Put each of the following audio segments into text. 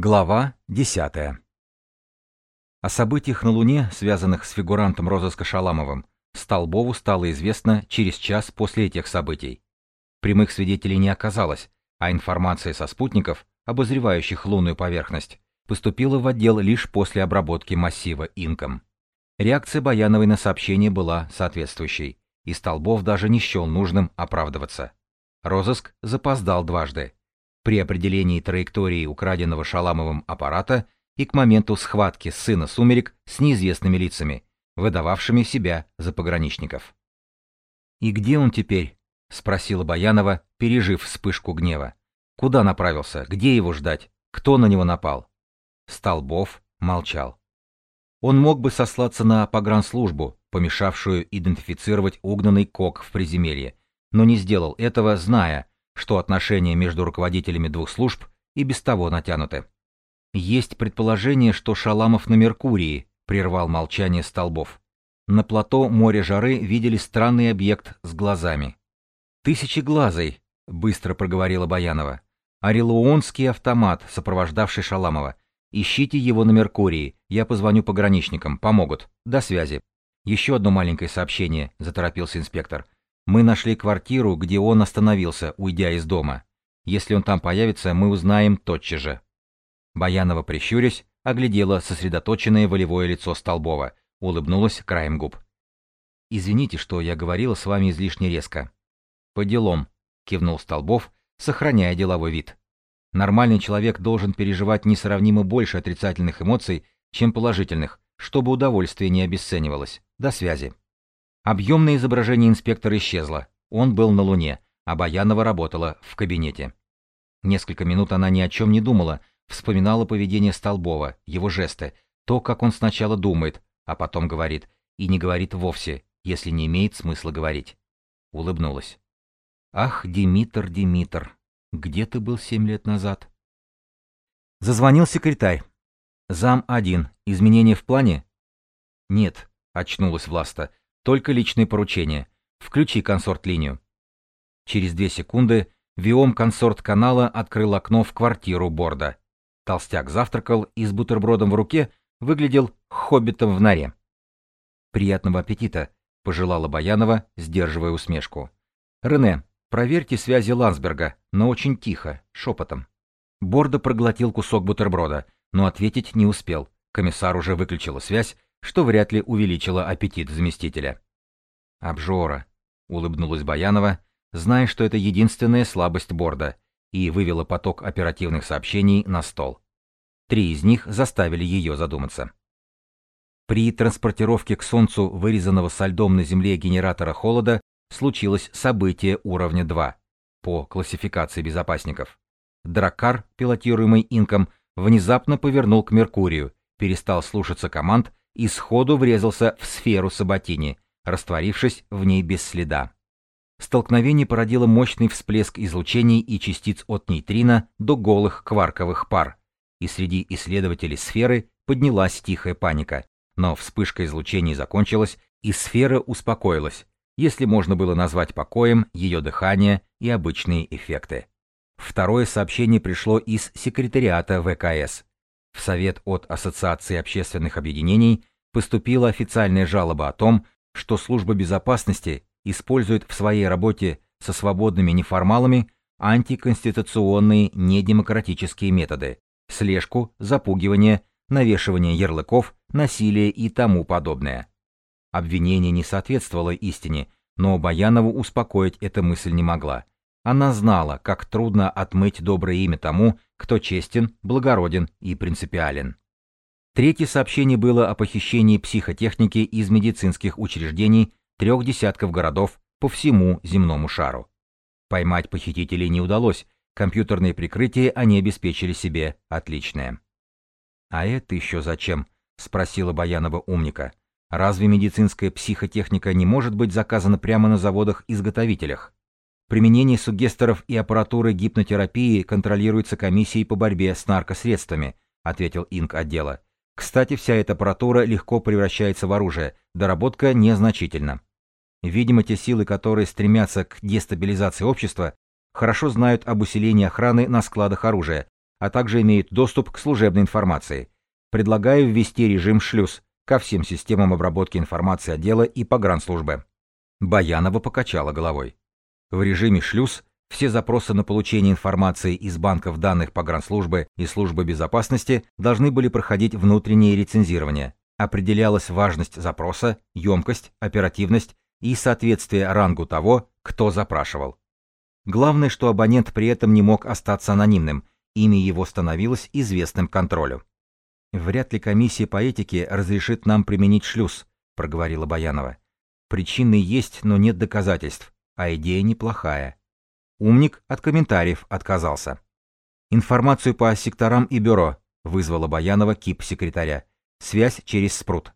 Глава 10. О событиях на Луне, связанных с фигурантом розыска Шаламовым, Столбову стало известно через час после этих событий. Прямых свидетелей не оказалось, а информация со спутников, обозревающих лунную поверхность, поступила в отдел лишь после обработки массива инком. Реакция Баяновой на сообщение была соответствующей, и Столбов даже не счел нужным оправдываться. Розыск запоздал дважды при определении траектории украденного Шаламовым аппарата и к моменту схватки сына сумерек с неизвестными лицами, выдававшими себя за пограничников. «И где он теперь?» — спросила Баянова, пережив вспышку гнева. «Куда направился? Где его ждать? Кто на него напал?» Столбов молчал. Он мог бы сослаться на погранслужбу, помешавшую идентифицировать угнанный кок в приземелье, но не сделал этого, зная, что отношения между руководителями двух служб и без того натянуты. Есть предположение, что Шаламов на Меркурии, прервал молчание столбов. На плато море жары видели странный объект с глазами. «Тысячеглазый», — быстро проговорила Баянова. «Орелуонский автомат, сопровождавший Шаламова. Ищите его на Меркурии, я позвоню пограничникам, помогут. До связи». «Еще одно маленькое сообщение», — заторопился инспектор. Мы нашли квартиру, где он остановился, уйдя из дома. Если он там появится, мы узнаем тотчас же. Баянова, прищурясь, оглядела сосредоточенное волевое лицо Столбова, улыбнулась краем губ. «Извините, что я говорила с вами излишне резко». «По делам», — кивнул Столбов, сохраняя деловой вид. «Нормальный человек должен переживать несравнимо больше отрицательных эмоций, чем положительных, чтобы удовольствие не обесценивалось. До связи». Объемное изображение инспектора исчезло. Он был на Луне, а Баянова работала в кабинете. Несколько минут она ни о чем не думала, вспоминала поведение Столбова, его жесты, то, как он сначала думает, а потом говорит, и не говорит вовсе, если не имеет смысла говорить. Улыбнулась. «Ах, Димитр, Димитр, где ты был семь лет назад?» Зазвонил секретарь. «Зам один. Изменения в плане?» «Нет», — очнулась Власта. Только личные поручения. Включи консорт-линию. Через две секунды Виом консорт канала открыл окно в квартиру Борда. Толстяк завтракал и с бутербродом в руке выглядел хоббитом в норе. «Приятного аппетита», — пожелала Баянова, сдерживая усмешку. «Рене, проверьте связи Лансберга, но очень тихо, шепотом». Борда проглотил кусок бутерброда, но ответить не успел. Комиссар уже выключила связь что вряд ли увеличило аппетит заместителя. «Обжора», — улыбнулась Баянова, зная, что это единственная слабость борда, и вывела поток оперативных сообщений на стол. Три из них заставили ее задуматься. При транспортировке к Солнцу вырезанного со льдом на Земле генератора холода случилось событие уровня 2 по классификации безопасников. Драккар, пилотируемый Инком, внезапно повернул к Меркурию, перестал слушаться команд и сходу врезался в сферу Саботини, растворившись в ней без следа. Столкновение породило мощный всплеск излучений и частиц от нейтрино до голых кварковых пар, и среди исследователей сферы поднялась тихая паника, но вспышка излучений закончилась, и сфера успокоилась, если можно было назвать покоем ее дыхание и обычные эффекты. Второе сообщение пришло из секретариата ВКС. В Совет от Ассоциации общественных объединений поступила официальная жалоба о том, что служба безопасности использует в своей работе со свободными неформалами антиконституционные недемократические методы, слежку, запугивание, навешивание ярлыков, насилие и тому подобное. Обвинение не соответствовало истине, но Баянову успокоить эта мысль не могла. Она знала, как трудно отмыть доброе имя тому, кто честен, благороден и принципиален. Третье сообщение было о похищении психотехники из медицинских учреждений трех десятков городов по всему земному шару. Поймать похитителей не удалось, компьютерные прикрытия они обеспечили себе отличное. «А это еще зачем?» — спросила Баянова умника. «Разве медицинская психотехника не может быть заказана прямо на заводах-изготовителях?» Применение сугесторов и аппаратуры гипнотерапии контролируется комиссией по борьбе с наркосредствами, ответил инк отдела. Кстати, вся эта аппаратура легко превращается в оружие, доработка незначительна. Видимо, те силы, которые стремятся к дестабилизации общества, хорошо знают об усилении охраны на складах оружия, а также имеют доступ к служебной информации. Предлагаю ввести режим шлюз ко всем системам обработки информации отдела и погранслужбы. Баянова покачала головой. В режиме шлюз все запросы на получение информации из банков данных погранслужбы и службы безопасности должны были проходить внутреннее рецензирование. Определялась важность запроса, емкость, оперативность и соответствие рангу того, кто запрашивал. Главное, что абонент при этом не мог остаться анонимным, имя его становилось известным контролю. Вряд ли комиссия по этике разрешит нам применить шлюз, проговорила Баянова. Причины есть, но нет доказательств, а идея неплохая. Умник от комментариев отказался. Информацию по секторам и бюро, вызвала Баянова кип секретаря. Связь через спрут.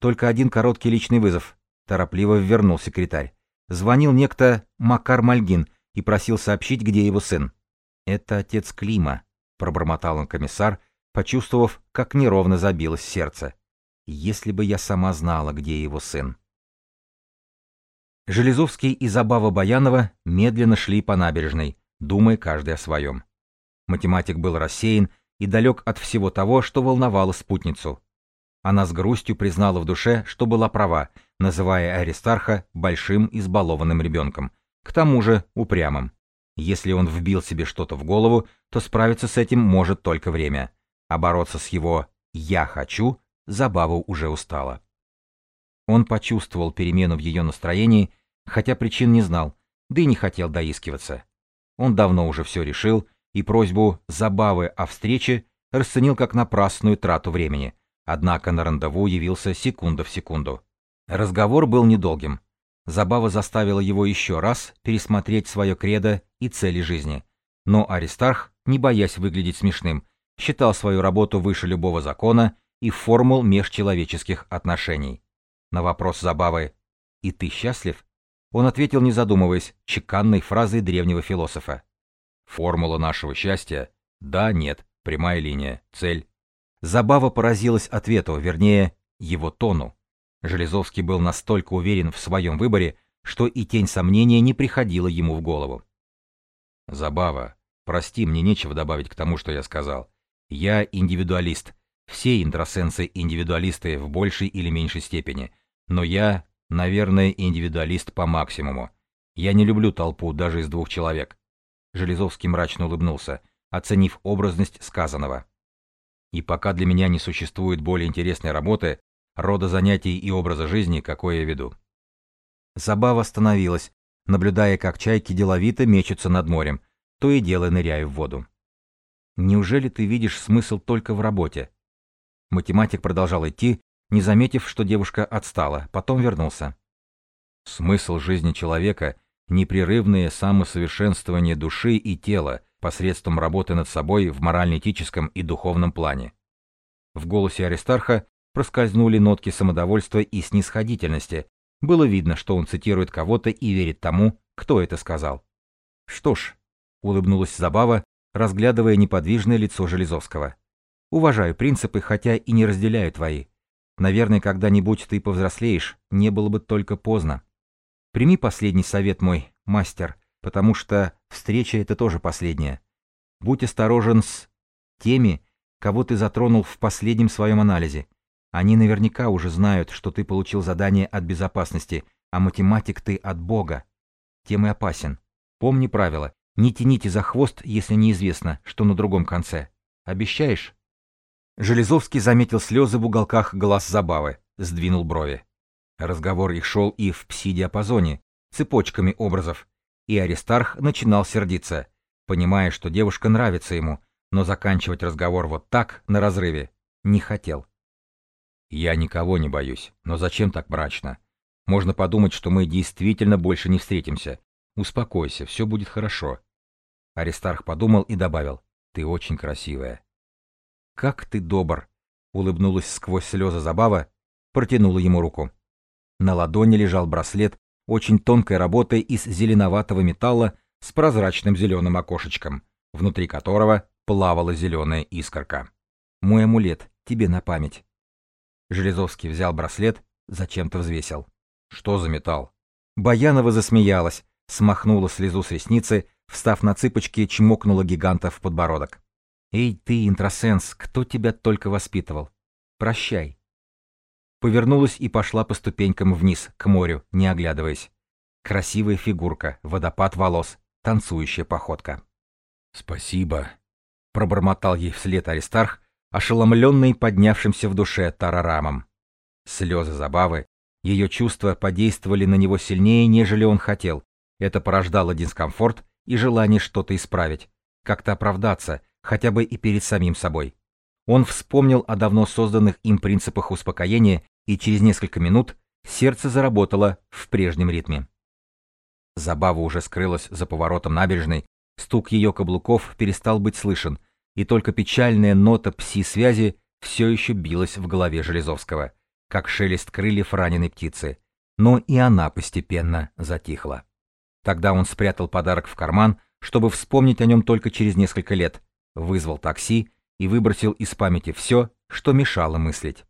Только один короткий личный вызов, торопливо вернул секретарь. Звонил некто Макар Мальгин и просил сообщить, где его сын. Это отец Клима, пробормотал он комиссар, почувствовав, как неровно забилось сердце. Если бы я сама знала, где его сын. Железовский и Забава Баянова медленно шли по набережной, думая каждый о своем. Математик был рассеян и далек от всего того, что волновало спутницу. Она с грустью признала в душе, что была права, называя Аристарха большим избалованным ребенком, к тому же упрямым. Если он вбил себе что-то в голову, то справиться с этим может только время а бороться с его «я хочу» забаву уже устала. Он почувствовал перемену в ее настроении, хотя причин не знал, да и не хотел доискиваться. Он давно уже все решил, и просьбу забавы о встрече расценил как напрасную трату времени, однако на рандеву явился секунда в секунду. Разговор был недолгим. Забава заставила его еще раз пересмотреть свое кредо и цели жизни. Но Аристарх, не боясь выглядеть смешным, считал свою работу выше любого закона и формул межчеловеческих отношений. На вопрос Забавы «И ты счастлив?» он ответил, не задумываясь, чеканной фразой древнего философа. «Формула нашего счастья – да, нет, прямая линия, цель». Забава поразилась ответу, вернее, его тону. Железовский был настолько уверен в своем выборе, что и тень сомнения не приходила ему в голову. «Забава, прости, мне нечего добавить к тому, что я сказал. Я индивидуалист. Все интросенсы индивидуалисты в большей или меньшей степени. Но я, наверное, индивидуалист по максимуму. Я не люблю толпу даже из двух человек. Железовский мрачно улыбнулся, оценив образность сказанного. И пока для меня не существует более интересной работы, рода занятий и образа жизни, какой я веду. Забава остановилась, наблюдая, как чайки деловито мечутся над морем, то и дело ныряя в воду. Неужели ты видишь смысл только в работе? Математик продолжал идти, не заметив, что девушка отстала, потом вернулся. Смысл жизни человека — непрерывное самосовершенствование души и тела посредством работы над собой в морально-этическом и духовном плане. В голосе Аристарха проскользнули нотки самодовольства и снисходительности. Было видно, что он цитирует кого-то и верит тому, кто это сказал. Что ж, улыбнулась Забава, разглядывая неподвижное лицо Железовского. «Уважаю принципы, хотя и не разделяю твои. Наверное, когда-нибудь ты повзрослеешь, не было бы только поздно. Прими последний совет мой, мастер, потому что встреча — это тоже последняя. Будь осторожен с теми, кого ты затронул в последнем своем анализе. Они наверняка уже знают, что ты получил задание от безопасности, а математик ты от Бога. Тем и опасен. Помни правило. Не тяните за хвост, если неизвестно, что на другом конце. Обещаешь?» Железовский заметил слезы в уголках глаз забавы, сдвинул брови. Разговор их шел и в пси-диапазоне, цепочками образов, и Аристарх начинал сердиться, понимая, что девушка нравится ему, но заканчивать разговор вот так, на разрыве, не хотел. «Я никого не боюсь, но зачем так мрачно? Можно подумать, что мы действительно больше не встретимся. Успокойся, все будет хорошо. Аристарх подумал и добавил. «Ты очень красивая». «Как ты добр!» — улыбнулась сквозь слезы забава, протянула ему руку. На ладони лежал браслет очень тонкой работы из зеленоватого металла с прозрачным зеленым окошечком, внутри которого плавала зеленая искорка. «Мой амулет, тебе на память». Железовский взял браслет, зачем-то взвесил. «Что за металл?» Баянова засмеялась, смахнула слезу с ресницы Встав на цыпочки, чмокнула гиганта в подбородок. Эй ты, интросенс, кто тебя только воспитывал? Прощай. Повернулась и пошла по ступенькам вниз, к морю, не оглядываясь. Красивая фигурка, водопад волос, танцующая походка. «Спасибо», — пробормотал ей вслед Аристарх, ошеломленный поднявшимся в душе тарарамом. Слезы забавы, ее чувства подействовали на него сильнее, нежели он хотел. Это порождало дискомфорт и желание что-то исправить, как-то оправдаться, хотя бы и перед самим собой. Он вспомнил о давно созданных им принципах успокоения, и через несколько минут сердце заработало в прежнем ритме. Забава уже скрылась за поворотом набережной, стук ее каблуков перестал быть слышен, и только печальная нота пси-связи все еще билась в голове Железовского, как шелест крыльев раненой птицы, но и она постепенно затихла. Тогда он спрятал подарок в карман, чтобы вспомнить о нем только через несколько лет, вызвал такси и выбросил из памяти все, что мешало мыслить.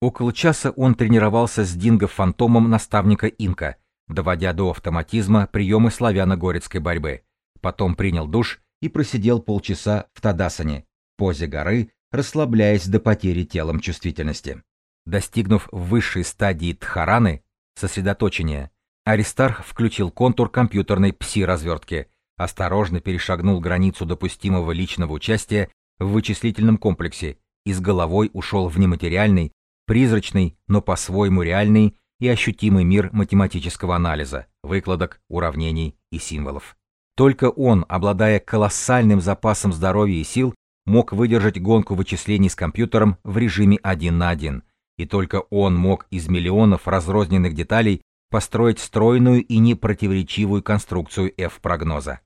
Около часа он тренировался с динго-фантомом наставника Инка, доводя до автоматизма приемы славяно-горецкой борьбы. Потом принял душ и просидел полчаса в Тадасане, позе горы, расслабляясь до потери телом чувствительности. Достигнув высшей стадии тхараны, сосредоточения, Аристарх включил контур компьютерной пси-развертки, осторожно перешагнул границу допустимого личного участия в вычислительном комплексе и с головой ушел в нематериальный, призрачный, но по-своему реальный и ощутимый мир математического анализа, выкладок, уравнений и символов. Только он, обладая колоссальным запасом здоровья и сил, мог выдержать гонку вычислений с компьютером в режиме один на один, и только он мог из миллионов разрозненных деталей построить стройную и непротиворечивую конструкцию F-прогноза.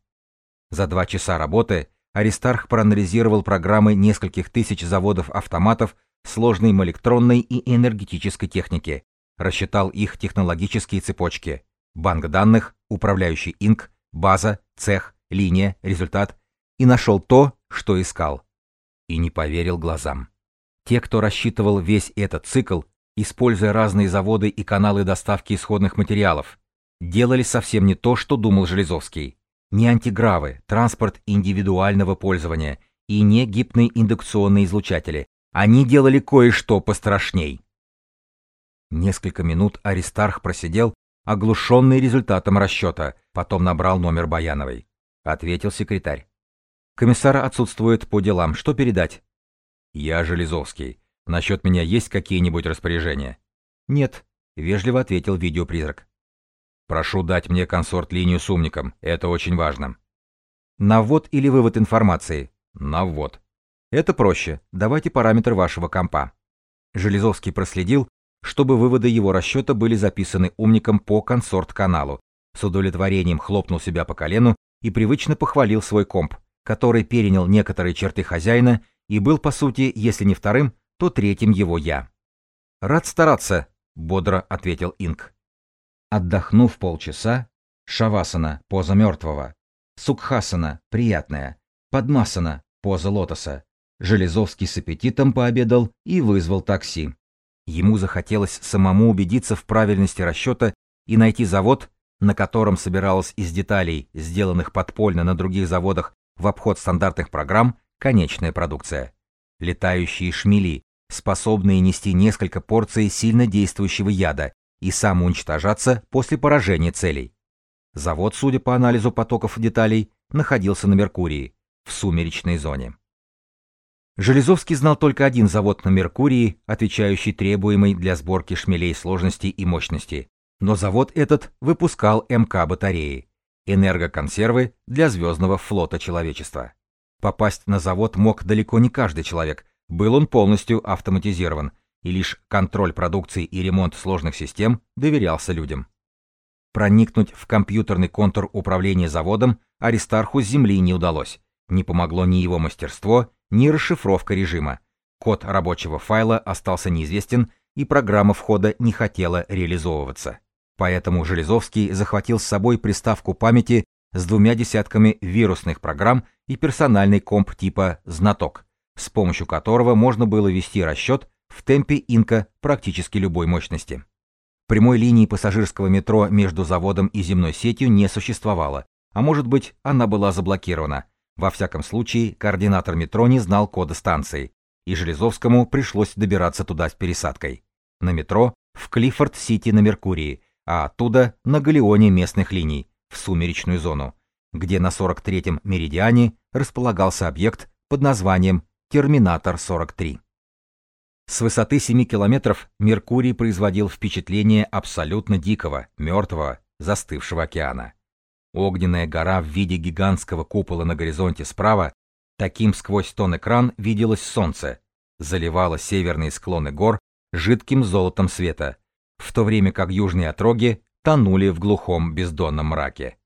За два часа работы Аристарх проанализировал программы нескольких тысяч заводов-автоматов сложной электронной и энергетической техники, рассчитал их технологические цепочки, банк данных, управляющий инк, база, цех, линия, результат, и нашел то, что искал. И не поверил глазам. Те, кто рассчитывал весь этот цикл, используя разные заводы и каналы доставки исходных материалов, делали совсем не то, что думал Железовский не антигравы, транспорт индивидуального пользования и не гипные индукционные излучатели. Они делали кое-что пострашней. Несколько минут Аристарх просидел, оглушенный результатом расчета, потом набрал номер Баяновой. Ответил секретарь. Комиссар отсутствует по делам. Что передать? Я Железовский. Насчет меня есть какие-нибудь распоряжения? Нет, вежливо ответил видеопризрак. Прошу дать мне консорт-линию с умником, это очень важно. На ввод или вывод информации? На ввод. Это проще, давайте параметр вашего компа. Железовский проследил, чтобы выводы его расчета были записаны умником по консорт-каналу, с удовлетворением хлопнул себя по колену и привычно похвалил свой комп, который перенял некоторые черты хозяина и был, по сути, если не вторым, то третьим его я. «Рад стараться», — бодро ответил Инк. Отдохнув полчаса, шавасана – поза мертвого, сукхасана – приятная, подмасана – поза лотоса, Железовский с аппетитом пообедал и вызвал такси. Ему захотелось самому убедиться в правильности расчета и найти завод, на котором собиралась из деталей, сделанных подпольно на других заводах в обход стандартных программ, конечная продукция. Летающие шмели, способные нести несколько порций сильно действующего яда и самоуничтожаться после поражения целей. Завод, судя по анализу потоков деталей, находился на Меркурии, в сумеречной зоне. Железовский знал только один завод на Меркурии, отвечающий требуемой для сборки шмелей сложности и мощности, но завод этот выпускал МК-батареи, энергоконсервы для звездного флота человечества. Попасть на завод мог далеко не каждый человек, был он полностью автоматизирован – и лишь контроль продукции и ремонт сложных систем доверялся людям. Проникнуть в компьютерный контур управления заводом Аристарху с Земли не удалось. Не помогло ни его мастерство, ни расшифровка режима. Код рабочего файла остался неизвестен, и программа входа не хотела реализовываться. Поэтому Железовский захватил с собой приставку памяти с двумя десятками вирусных программ и персональный комп типа «Знаток», с помощью которого можно было вести расчет в темпе Инка практически любой мощности. Прямой линии пассажирского метро между заводом и земной сетью не существовало, а может быть, она была заблокирована, Во всяком случае, координатор метро не знал кода станции, и Железовскому пришлось добираться туда с пересадкой. На метро в Клиффорд-Сити на Меркурии, а оттуда на галеоне местных линий, в сумеречную зону, где на 43-м меридиане располагался объект под названием Терминатор-43. С высоты 7 километров Меркурий производил впечатление абсолютно дикого, мертвого, застывшего океана. Огненная гора в виде гигантского купола на горизонте справа, таким сквозь тон экран виделось солнце, заливало северные склоны гор жидким золотом света, в то время как южные отроги тонули в глухом бездонном мраке.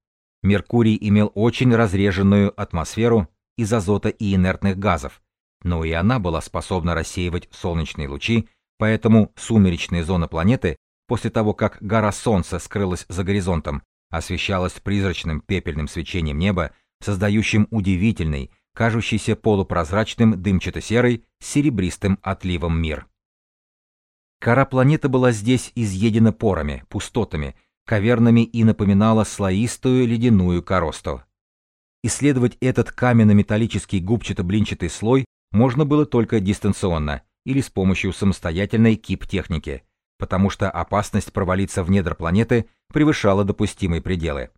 Меркурий имел очень разреженную атмосферу из азота и инертных газов, но и она была способна рассеивать солнечные лучи, поэтому сумеречная зона планеты, после того, как гора Солнца скрылась за горизонтом, освещалась призрачным пепельным свечением неба, создающим удивительный, кажущийся полупрозрачным дымчато-серый серебристым отливом мир. Кора планеты была здесь изъедена порами, пустотами, кавернами и напоминала слоистую ледяную коросту. Исследовать этот каменно-металлический губчато-блинчатый слой можно было только дистанционно или с помощью самостоятельной КИП-техники, потому что опасность провалиться в недр планеты превышала допустимые пределы.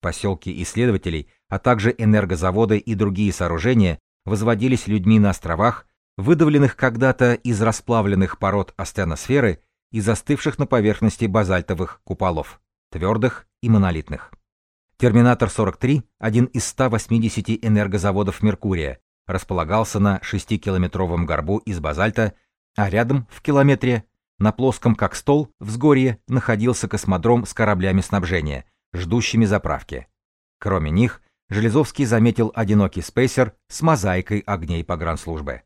Поселки исследователей, а также энергозаводы и другие сооружения возводились людьми на островах, выдавленных когда-то из расплавленных пород астеносферы и застывших на поверхности базальтовых куполов, твердых и монолитных. Терминатор-43, один из 180 энергозаводов Меркурия, располагался на 6-километровом горбу из базальта, а рядом, в километре, на плоском как стол, взгорье, находился космодром с кораблями снабжения, ждущими заправки. Кроме них, Железовский заметил одинокий спейсер с мозаикой огней погранслужбы.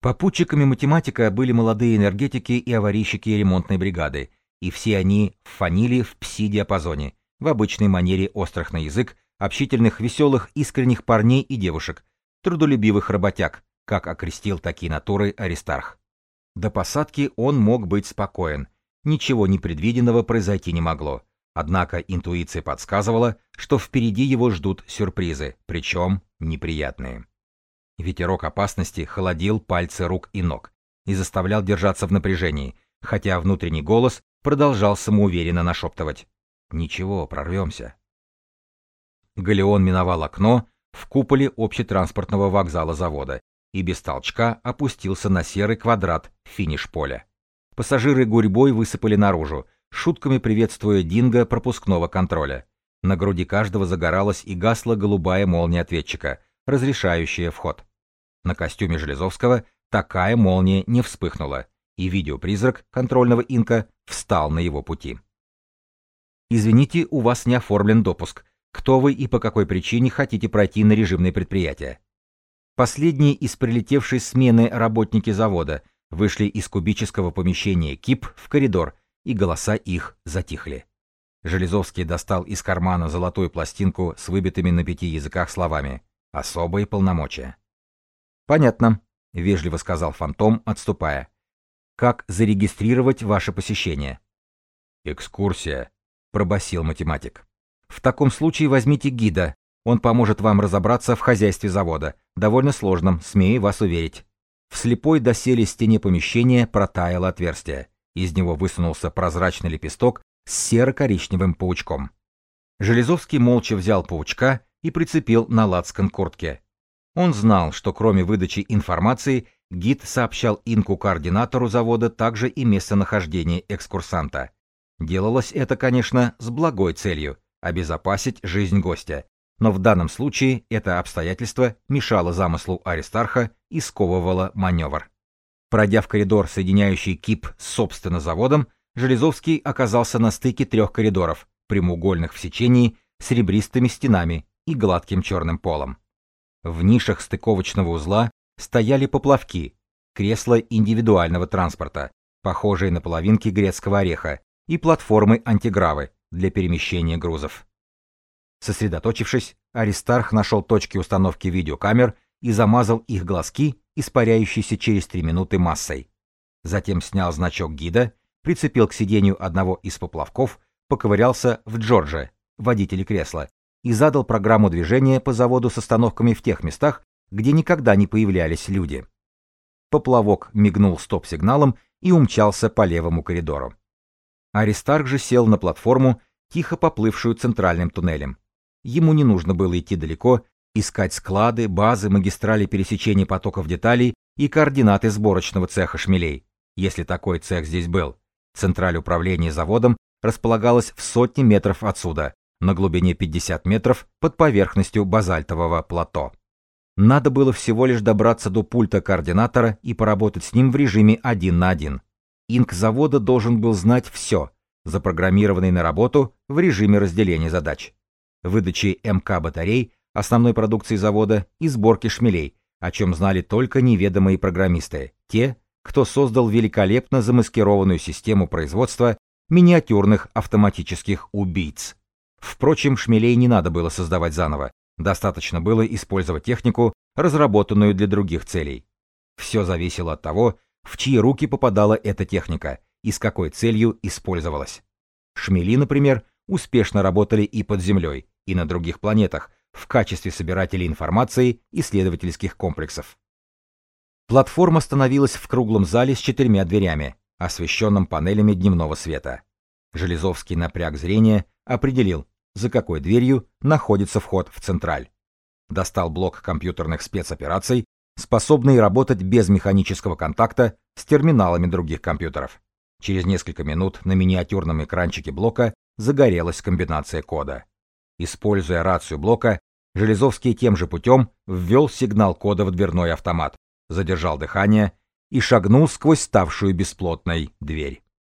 Попутчиками математика были молодые энергетики и аварийщики ремонтной бригады, и все они фанили в пси-диапазоне, в обычной манере острых на язык, общительных, веселых, искренних парней и девушек, трудолюбивых работяг, как окрестил такие натуры Аристарх. До посадки он мог быть спокоен, ничего непредвиденного произойти не могло. Однако интуиция подсказывала, что впереди его ждут сюрпризы, причем неприятные. Ветерок опасности холодил пальцы рук и ног и заставлял держаться в напряжении, хотя внутренний голос продолжал самоуверенно нашептывать. «Ничего, прорвемся». Галеон миновал окно в куполе общетранспортного вокзала завода и без толчка опустился на серый квадрат финиш поля. Пассажиры гурьбой высыпали наружу, шутками приветствуя Динго пропускного контроля. На груди каждого загоралась и гасла голубая молния ответчика, разрешающая вход. На костюме Железовского такая молния не вспыхнула, и видеопризрак контрольного инка встал на его пути. «Извините, у вас не оформлен допуск. Кто вы и по какой причине хотите пройти на режимное предприятие?» Последние из прилетевшей смены работники завода вышли из кубического помещения КИП в коридор, и голоса их затихли. Железовский достал из кармана золотую пластинку с выбитыми на пяти языках словами «Особые полномочия». «Понятно», — вежливо сказал Фантом, отступая. «Как зарегистрировать ваше посещение?» «Экскурсия», — пробасил математик. «В таком случае возьмите гида, он поможет вам разобраться в хозяйстве завода, довольно сложном, смею вас уверить. В слепой доселе стене помещения протаяло отверстие. Из него высунулся прозрачный лепесток с серо-коричневым паучком. Железовский молча взял паучка и прицепил на лацкан куртки. Он знал, что кроме выдачи информации, гид сообщал инку-координатору завода также и местонахождение экскурсанта. Делалось это, конечно, с благой целью – обезопасить жизнь гостя, но в данном случае это обстоятельство мешало замыслу Аристарха и сковывало маневр. Пройдя в коридор, соединяющий КИП с собственно заводом, Железовский оказался на стыке трех коридоров, прямоугольных в сечении, с ребристыми стенами и гладким черным полом. В нишах стыковочного узла стояли поплавки, кресла индивидуального транспорта, похожие на половинки грецкого ореха, и платформы антигравы для перемещения грузов. Сосредоточившись, Аристарх нашел точки установки видеокамер и замазал их глазки, испаряющиеся через три минуты массой. Затем снял значок гида, прицепил к сиденью одного из поплавков, поковырялся в Джордже, водителе кресла, и задал программу движения по заводу с остановками в тех местах, где никогда не появлялись люди. Поплавок мигнул стоп-сигналом и умчался по левому коридору. Аристарх же сел на платформу, тихо поплывшую центральным туннелем. Ему не нужно было идти далеко, искать склады, базы, магистрали пересечения потоков деталей и координаты сборочного цеха шмелей, если такой цех здесь был. Централь управления заводом располагалась в сотне метров отсюда, на глубине 50 метров под поверхностью базальтового плато. Надо было всего лишь добраться до пульта координатора и поработать с ним в режиме один на один. Инк завода должен был знать все, запрограммированный на работу в режиме разделения задач. Выдачи МК батарей, основной продукции завода и сборки шмелей, о чем знали только неведомые программисты, те, кто создал великолепно замаскированную систему производства миниатюрных автоматических убийц. Впрочем, шмелей не надо было создавать заново, достаточно было использовать технику, разработанную для других целей. Все зависело от того, в чьи руки попадала эта техника и с какой целью использовалась. Шмели, например, успешно работали и под землей, и на других планетах, в качестве собирателей информации исследовательских комплексов. Платформа становилась в круглом зале с четырьмя дверями, освещенном панелями дневного света. Железовский напряг зрение, определил, за какой дверью находится вход в централь. Достал блок компьютерных спецопераций, способный работать без механического контакта с терминалами других компьютеров. Через несколько минут на миниатюрном экранчике блока загорелась комбинация кода. Используя рацию блока, Железовский тем же путем ввел сигнал кода в дверной автомат, задержал дыхание и шагнул сквозь ставшую бесплотной дверь.